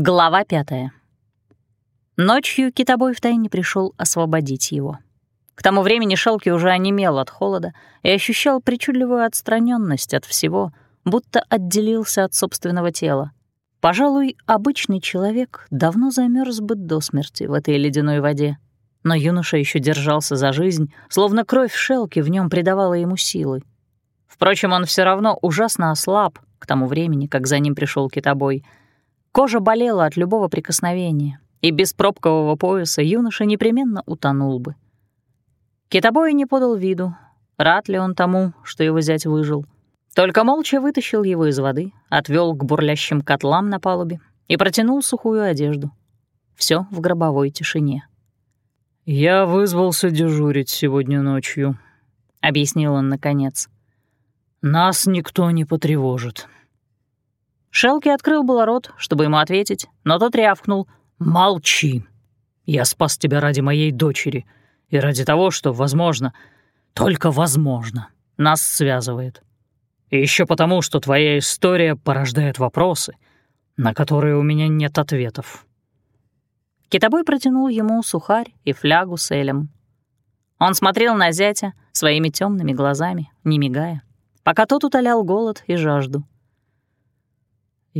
Глава пятая. Ночью китобой втайне пришел освободить его. К тому времени Шелки уже онемел от холода и ощущал причудливую отстраненность от всего, будто отделился от собственного тела. Пожалуй, обычный человек давно замерз бы до смерти в этой ледяной воде. Но юноша еще держался за жизнь, словно кровь Шелки в нем придавала ему силы. Впрочем, он все равно ужасно ослаб к тому времени, как за ним пришел китобой — Кожа болела от любого прикосновения, и без пробкового пояса юноша непременно утонул бы. Китобой не подал виду, рад ли он тому, что его зять выжил. Только молча вытащил его из воды, отвел к бурлящим котлам на палубе и протянул сухую одежду. Все в гробовой тишине. «Я вызвался дежурить сегодня ночью», — объяснил он наконец. «Нас никто не потревожит. Шелки открыл было рот, чтобы ему ответить, но тот рявкнул. «Молчи! Я спас тебя ради моей дочери и ради того, что, возможно, только возможно, нас связывает. И еще потому, что твоя история порождает вопросы, на которые у меня нет ответов». Китобой протянул ему сухарь и флягу с элем. Он смотрел на зятя своими темными глазами, не мигая, пока тот утолял голод и жажду.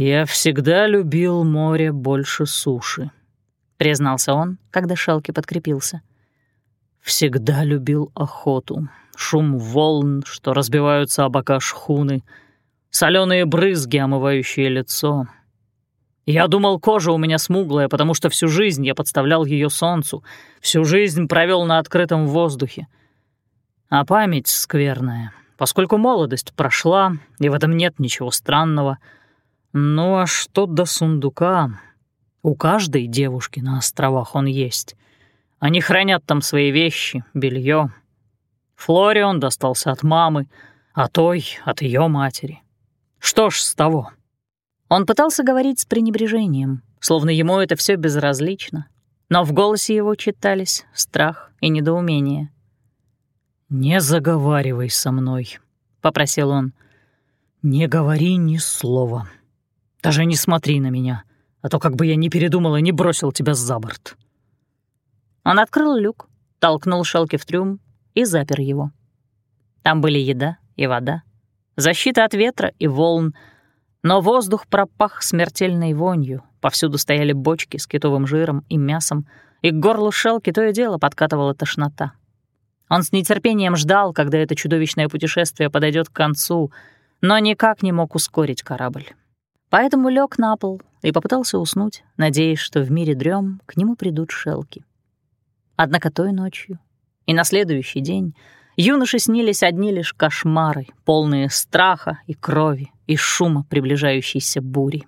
«Я всегда любил море больше суши», — признался он, когда Шелки подкрепился. «Всегда любил охоту, шум волн, что разбиваются о бока шхуны, соленые брызги, омывающие лицо. Я думал, кожа у меня смуглая, потому что всю жизнь я подставлял ее солнцу, всю жизнь провел на открытом воздухе. А память скверная, поскольку молодость прошла, и в этом нет ничего странного — ну а что до сундука? У каждой девушки на островах он есть. Они хранят там свои вещи, белье. Флоре он достался от мамы, а той — от ее матери. Что ж с того? Он пытался говорить с пренебрежением, словно ему это все безразлично, но в голосе его читались страх и недоумение. «Не заговаривай со мной», — попросил он. «Не говори ни слова. Даже не смотри на меня, а то как бы я не передумал и не бросил тебя за борт». Он открыл люк, толкнул шелки в трюм и запер его. Там были еда и вода, защита от ветра и волн, но воздух пропах смертельной вонью, повсюду стояли бочки с китовым жиром и мясом, и к горлу шелки то и дело подкатывала тошнота. Он с нетерпением ждал, когда это чудовищное путешествие подойдет к концу, но никак не мог ускорить корабль. Поэтому лег на пол и попытался уснуть, надеясь, что в мире дрем к нему придут шелки. Однако той ночью и на следующий день юноше снились одни лишь кошмары, полные страха и крови и шума приближающейся бури.